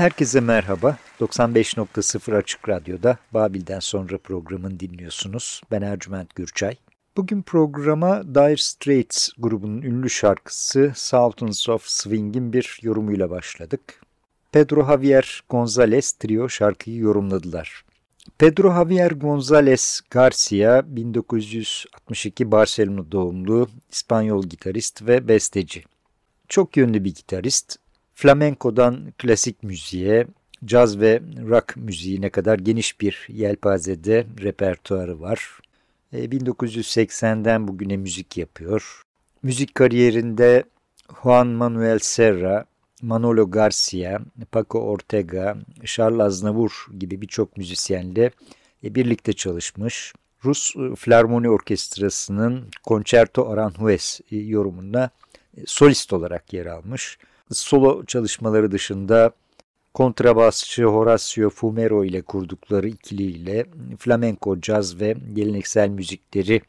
Herkese merhaba. 95.0 Açık Radyo'da Babil'den sonra programın dinliyorsunuz. Ben Ercüment Gürçay. Bugün programa Dire Straits grubunun ünlü şarkısı Sultans of Swing'in bir yorumuyla başladık. Pedro Javier González trio şarkıyı yorumladılar. Pedro Javier González Garcia 1962 Barcelona doğumlu İspanyol gitarist ve besteci. Çok yönlü bir gitarist, flamenkodan klasik müziğe, caz ve rock müziğine kadar geniş bir yelpazede repertuarı var. 1980'den e, bugüne müzik yapıyor. Müzik kariyerinde Juan Manuel Serra, Manolo Garcia, Paco Ortega, Charles Aznavour gibi birçok müzisyenle e, birlikte çalışmış. Rus e, Flarmoni Orkestrası'nın Concerto Aranjuez yorumunda solist olarak yer almış solo çalışmaları dışında kontrabasçı Horacio Fumero ile kurdukları ikiliyle flamenco, caz ve geleneksel müzikleri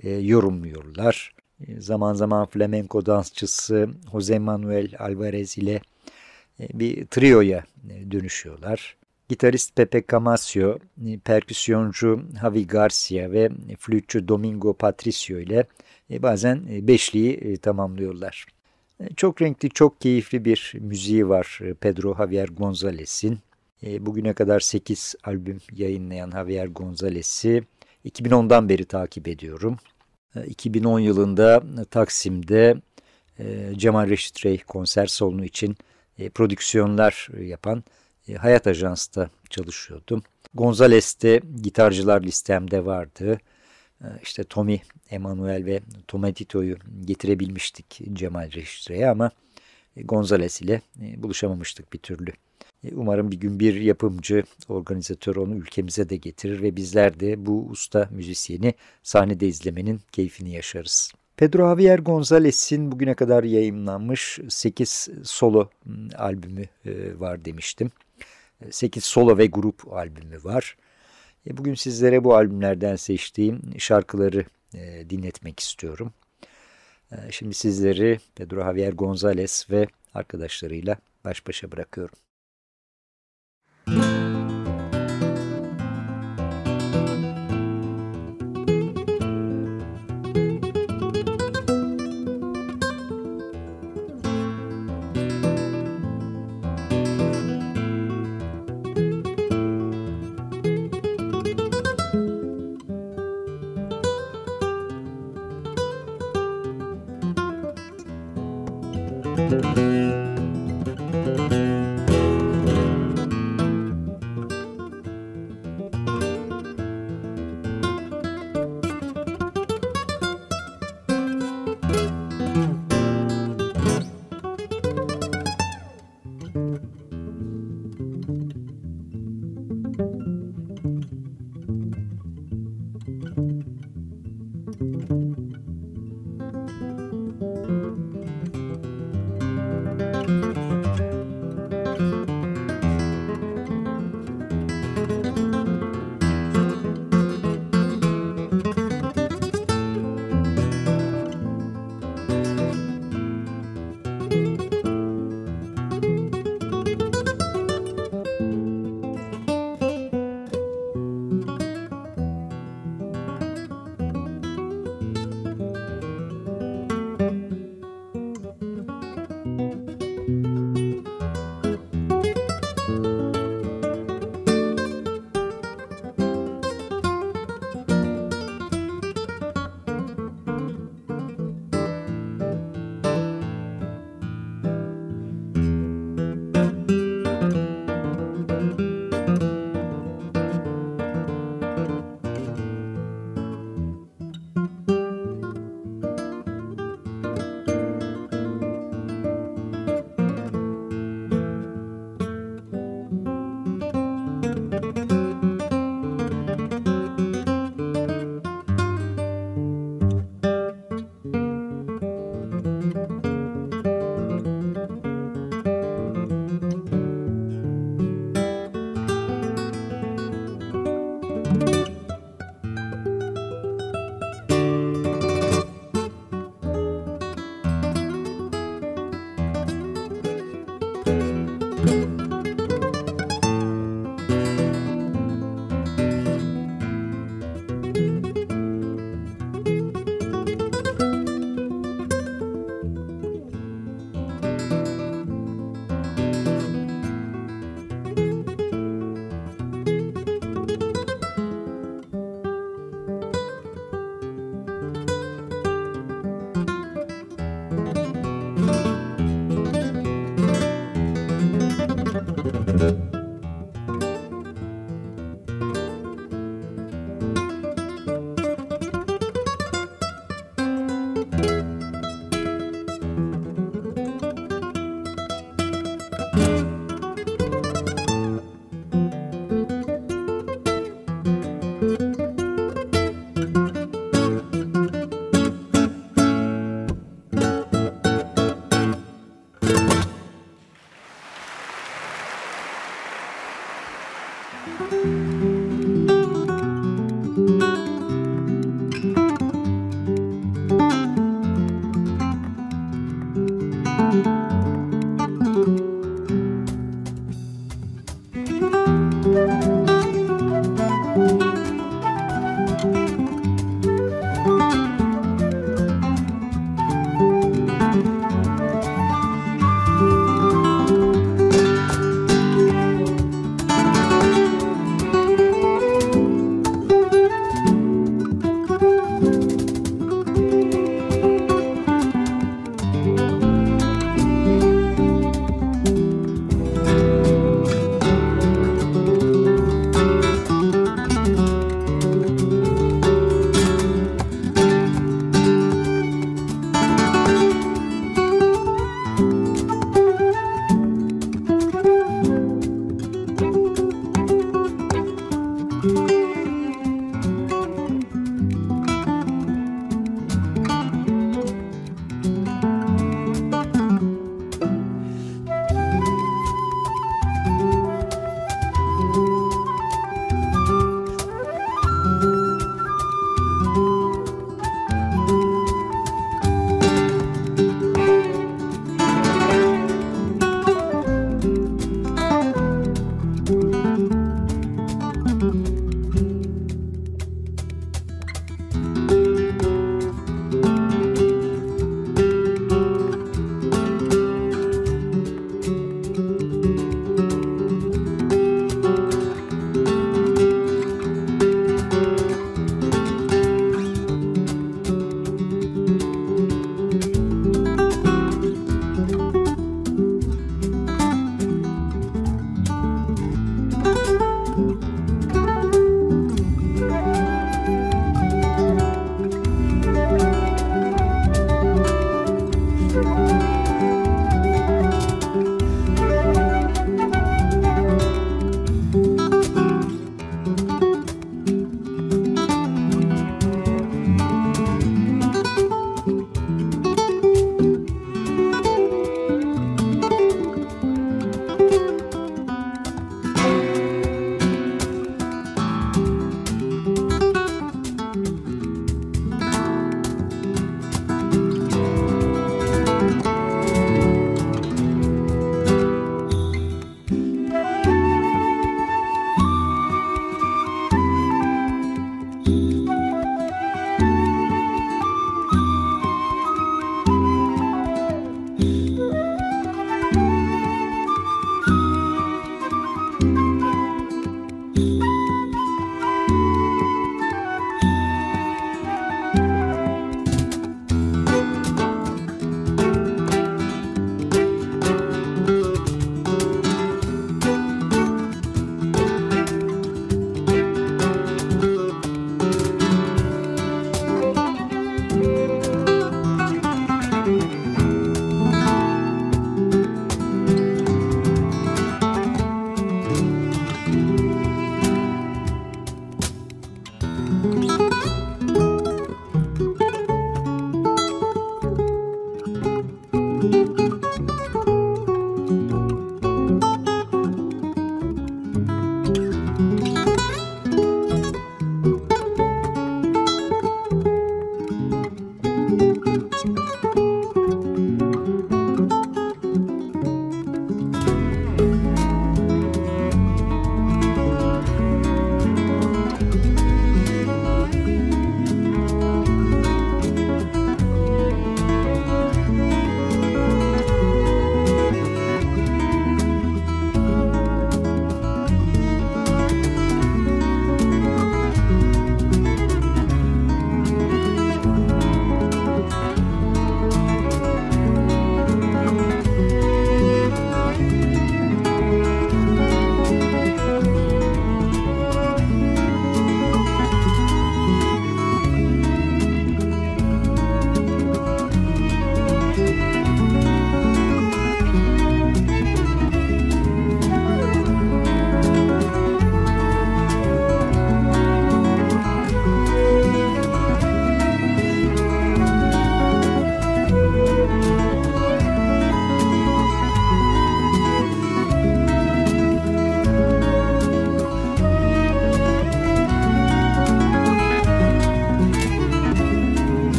e, yorumluyorlar. E, zaman zaman flamenco dansçısı Jose Manuel Alvarez ile e, bir trioya e, dönüşüyorlar. Gitarist Pepe Camacio, e, perküsyoncu Javi Garcia ve flütçü Domingo Patricio ile bazen beşliği tamamlıyorlar. Çok renkli, çok keyifli bir müziği var e, Pedro Javier González'in. E, bugüne kadar 8 albüm yayınlayan Javier González'i 2010'dan beri takip ediyorum. 2010 e, yılında Taksim'de Cemal Reşit Rey konser salonu için prodüksiyonlar yapan Hayat Ajans'ta çalışıyordum. Gonzales de gitarcılar listemde vardı. Ee, işte Tommy Emanuel ve Tomatito'yu getirebilmiştik Cemal Reşitre'ye ama e, Gonzales ile e, buluşamamıştık bir türlü. E, umarım bir gün bir yapımcı, organizatör onu ülkemize de getirir ve bizler de bu usta müzisyeni sahnede izlemenin keyfini yaşarız. Pedro Javier Gonzalez'in bugüne kadar yayınlanmış 8 solo albümü var demiştim. 8 solo ve grup albümü var. E, bugün sizlere bu albümlerden seçtiğim şarkıları e, dinletmek istiyorum. E, şimdi sizleri Pedro Javier González ve arkadaşlarıyla baş başa bırakıyorum.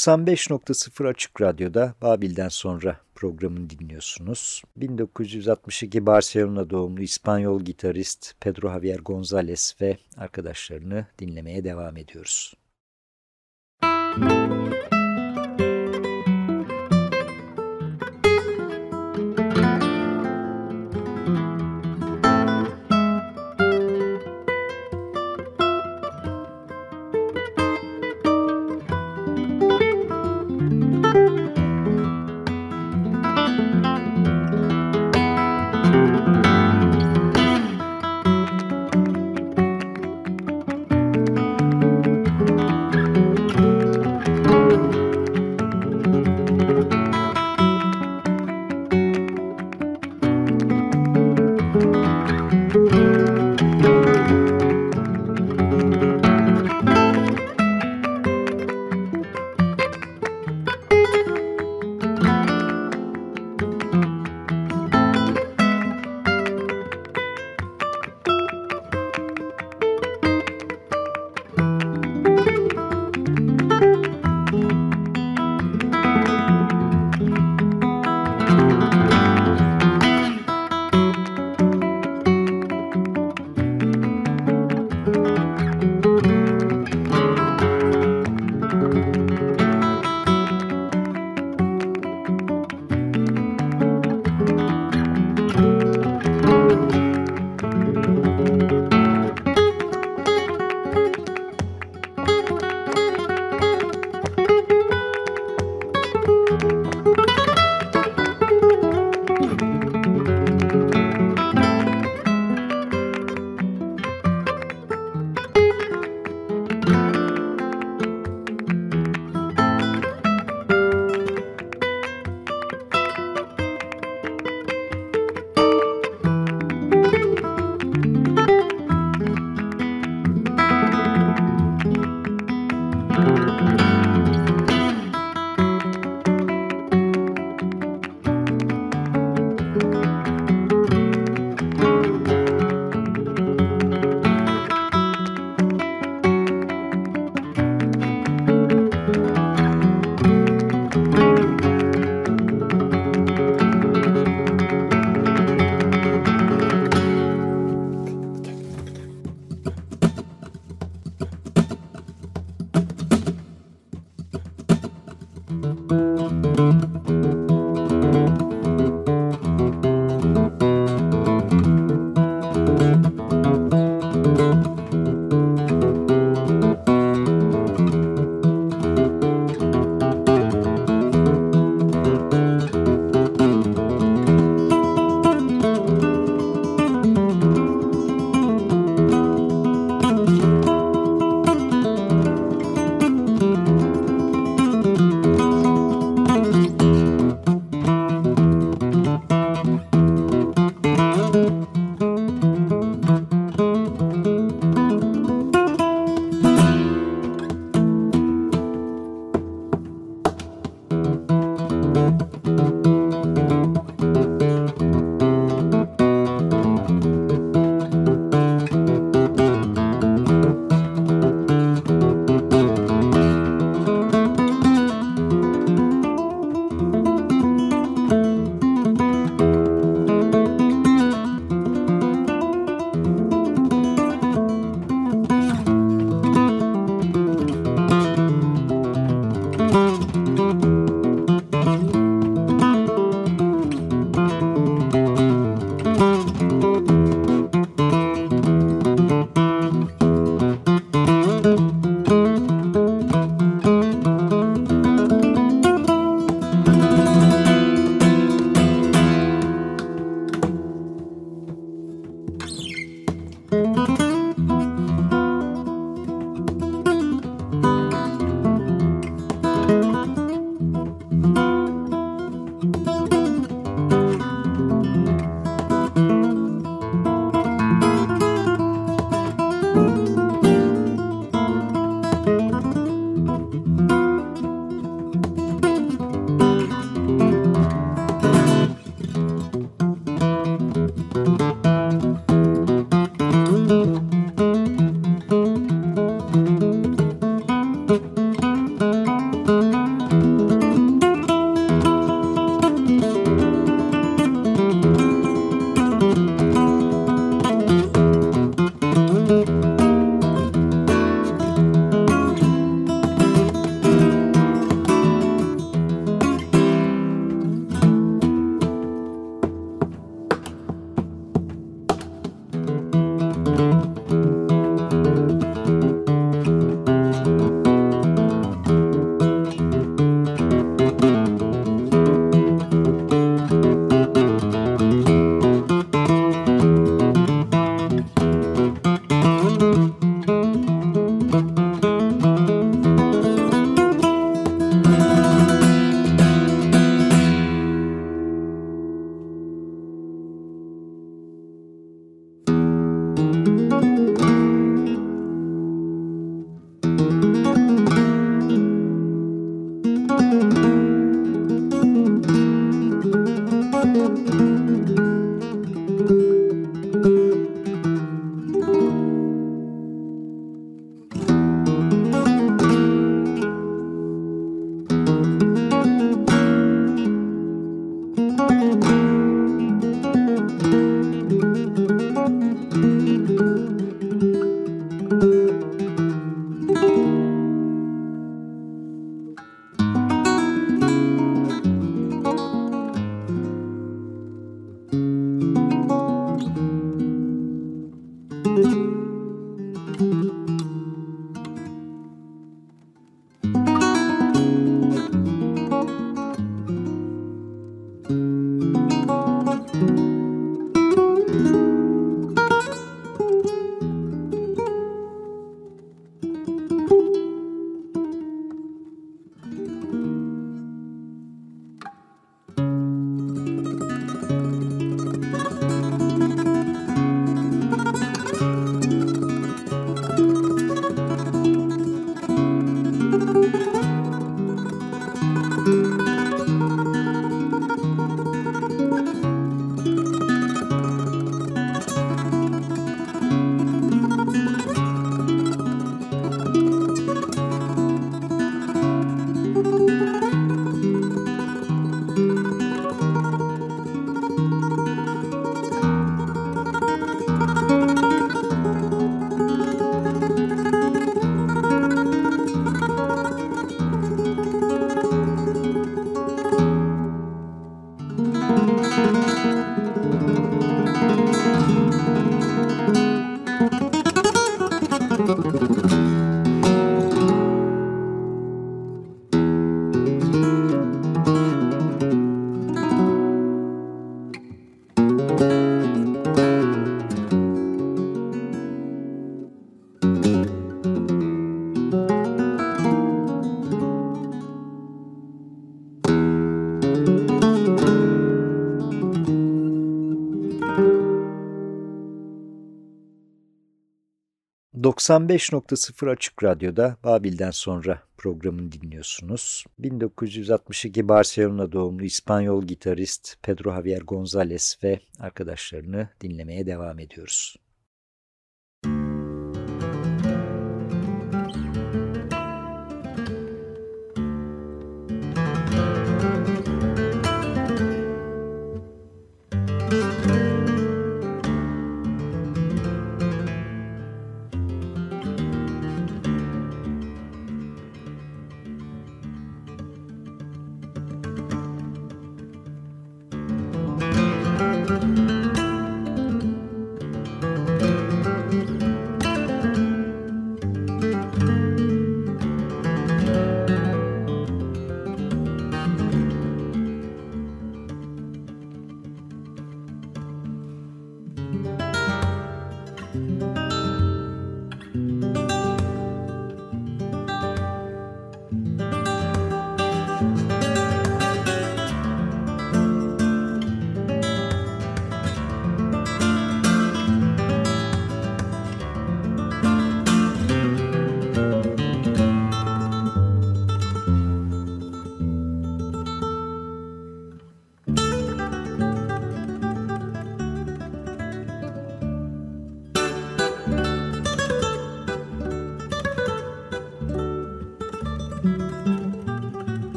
95.0 Açık Radyo'da Babil'den sonra programını dinliyorsunuz. 1962 Barcelona doğumlu İspanyol gitarist Pedro Javier González ve arkadaşlarını dinlemeye devam ediyoruz. Müzik 95.0 Açık Radyo'da Babil'den sonra programını dinliyorsunuz. 1962 Barcelona doğumlu İspanyol gitarist Pedro Javier González ve arkadaşlarını dinlemeye devam ediyoruz.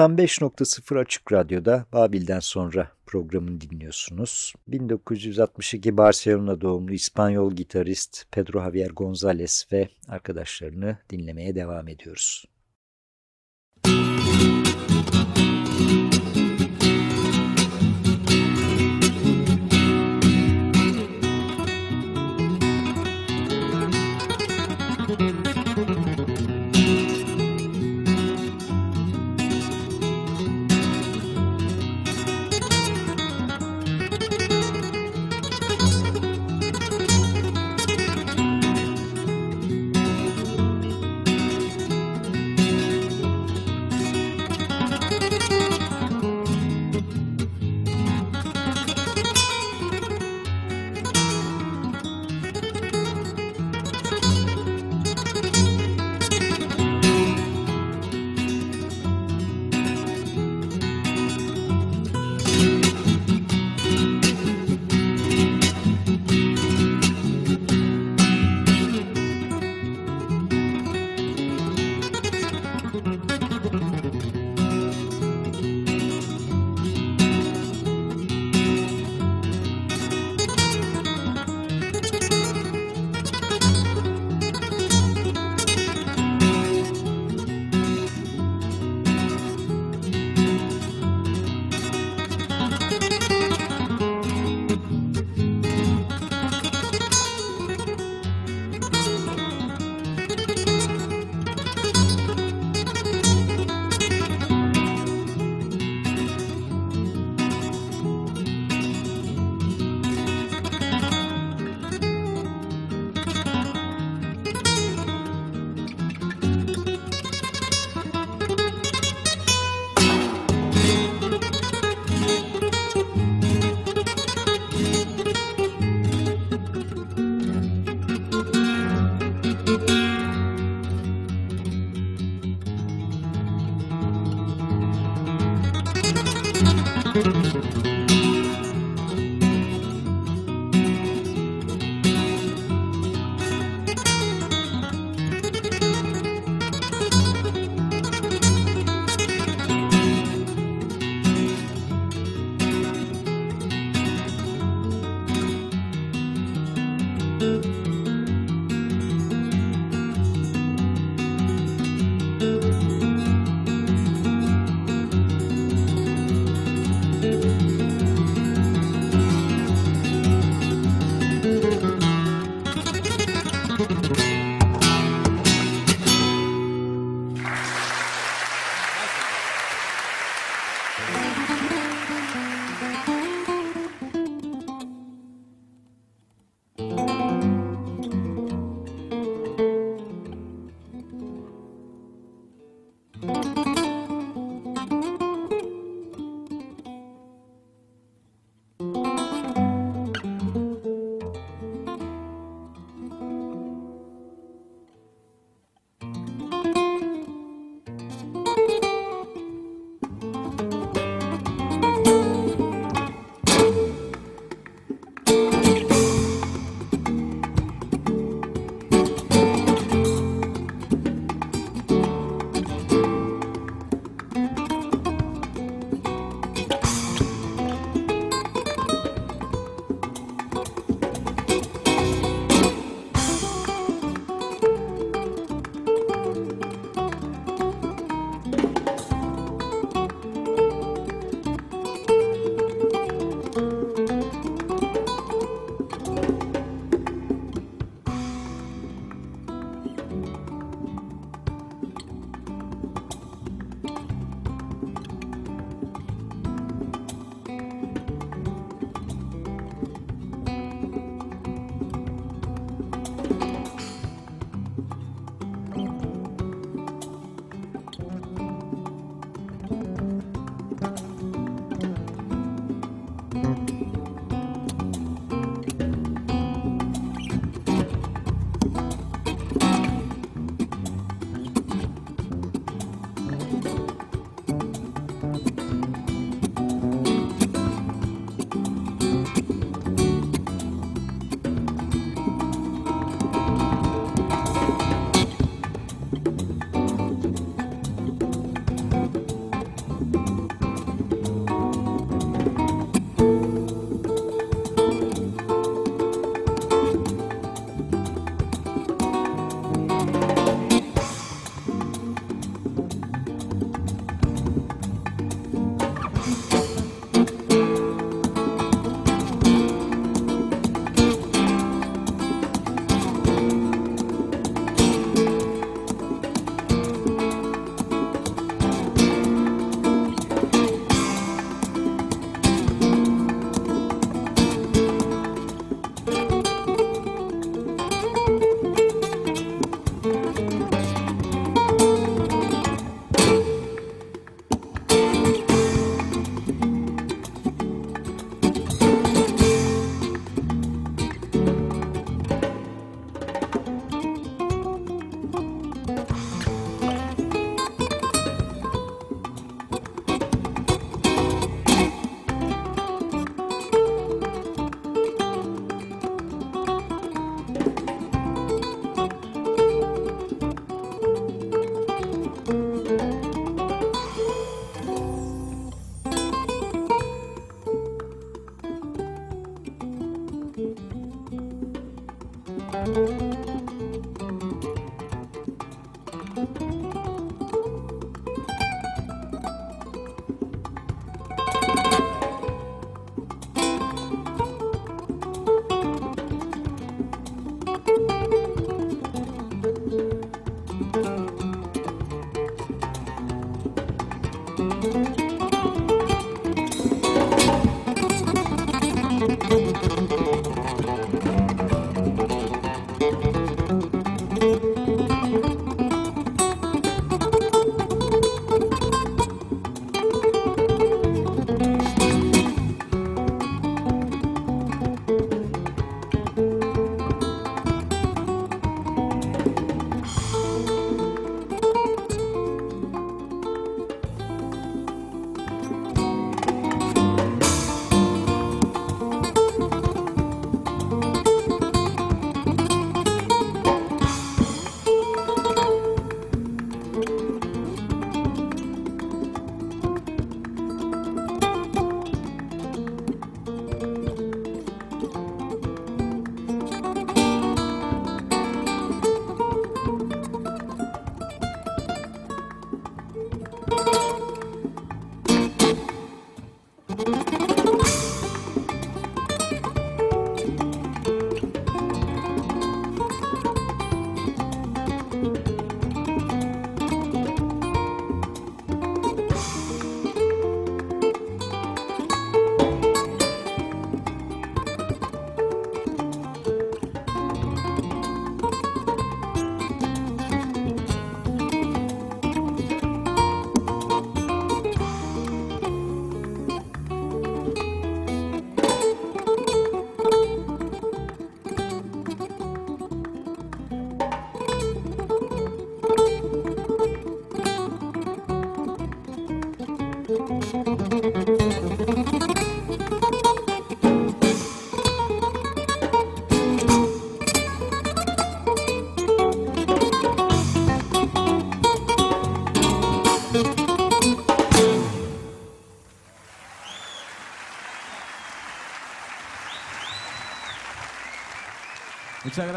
95.0 Açık Radyo'da Babil'den sonra programını dinliyorsunuz. 1962 Barcelona doğumlu İspanyol gitarist Pedro Javier González ve arkadaşlarını dinlemeye devam ediyoruz.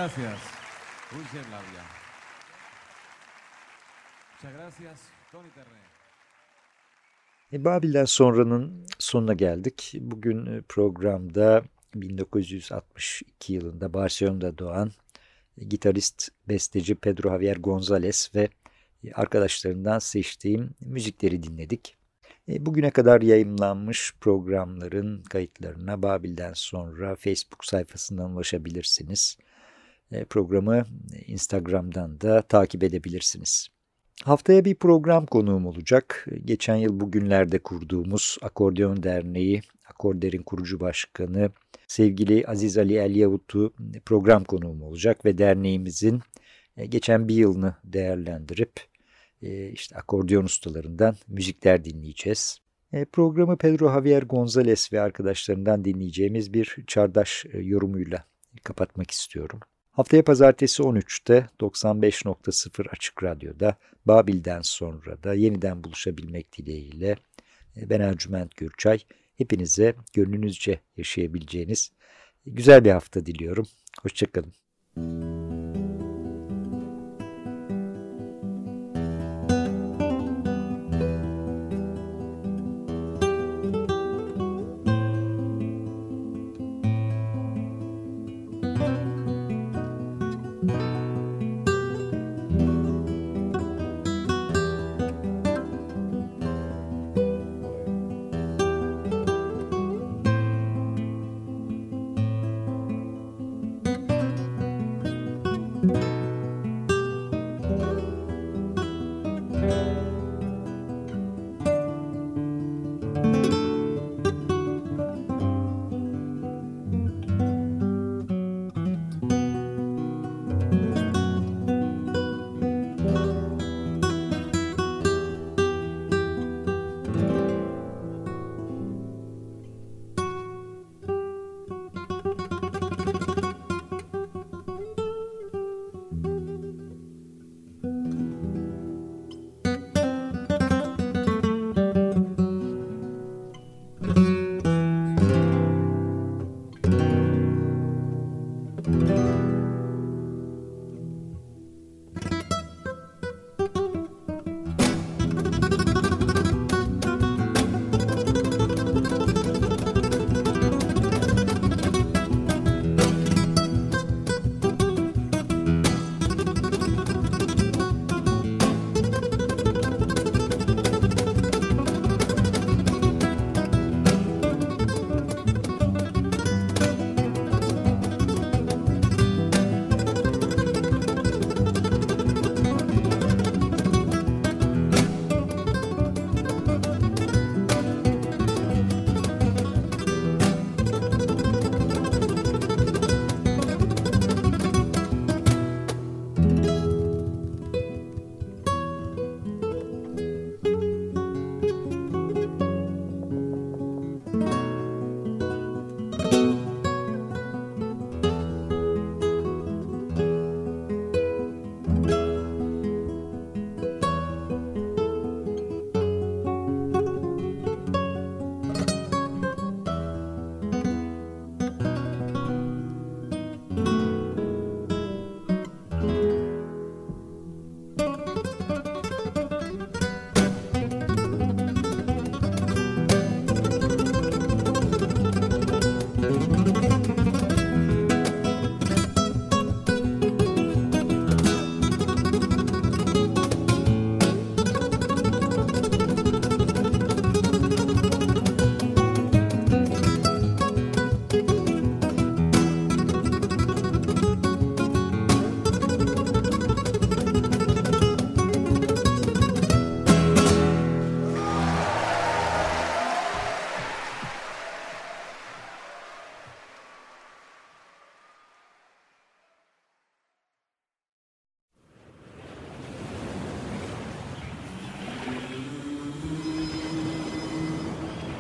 Gracias. Muchas Labia. Muchas gracias, Tony Terre. E, Babil'den sonranın sonuna geldik. Bugün e, programda 1962 yılında Barcelona'da doğan e, gitarist, besteci Pedro Javier González ve e, arkadaşlarından seçtiğim müzikleri dinledik. Bugüne kadar yayınlanmış programların kayıtlarına Babil'den sonra Facebook sayfasından ulaşabilirsiniz. Programı Instagram'dan da takip edebilirsiniz. Haftaya bir program konuğum olacak. Geçen yıl bugünlerde kurduğumuz Akordeon Derneği, Akorder'in kurucu başkanı sevgili Aziz Ali El Yavut'u program konuğum olacak ve derneğimizin e, geçen bir yılını değerlendirip e, işte akordeon ustalarından müzikler dinleyeceğiz. E, programı Pedro Javier González ve arkadaşlarından dinleyeceğimiz bir çardaş yorumuyla kapatmak istiyorum. Haftaya pazartesi 13'te 95.0 Açık Radyo'da Babil'den sonra da yeniden buluşabilmek dileğiyle e, ben Ercüment Gürçay. Hepinize gönlünüzce yaşayabileceğiniz güzel bir hafta diliyorum. Hoşçakalın.